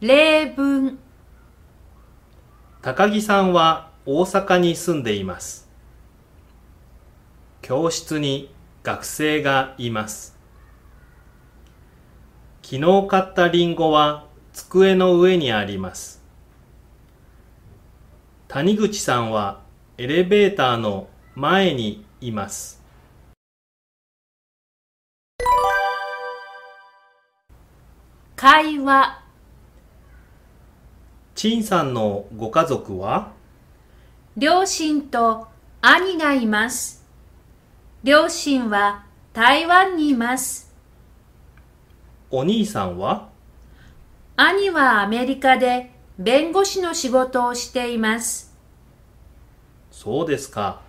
例文高木さんは大阪に住んでいます。教室に学生がいます。昨日買ったリンゴは机の上にあります。谷口さんはエレベーターの前にいます。会話陳さんのご家族は？両親と兄がいます。両親は台湾にいます。お兄さんは？兄はアメリカで弁護士の仕事をしています。そうですか。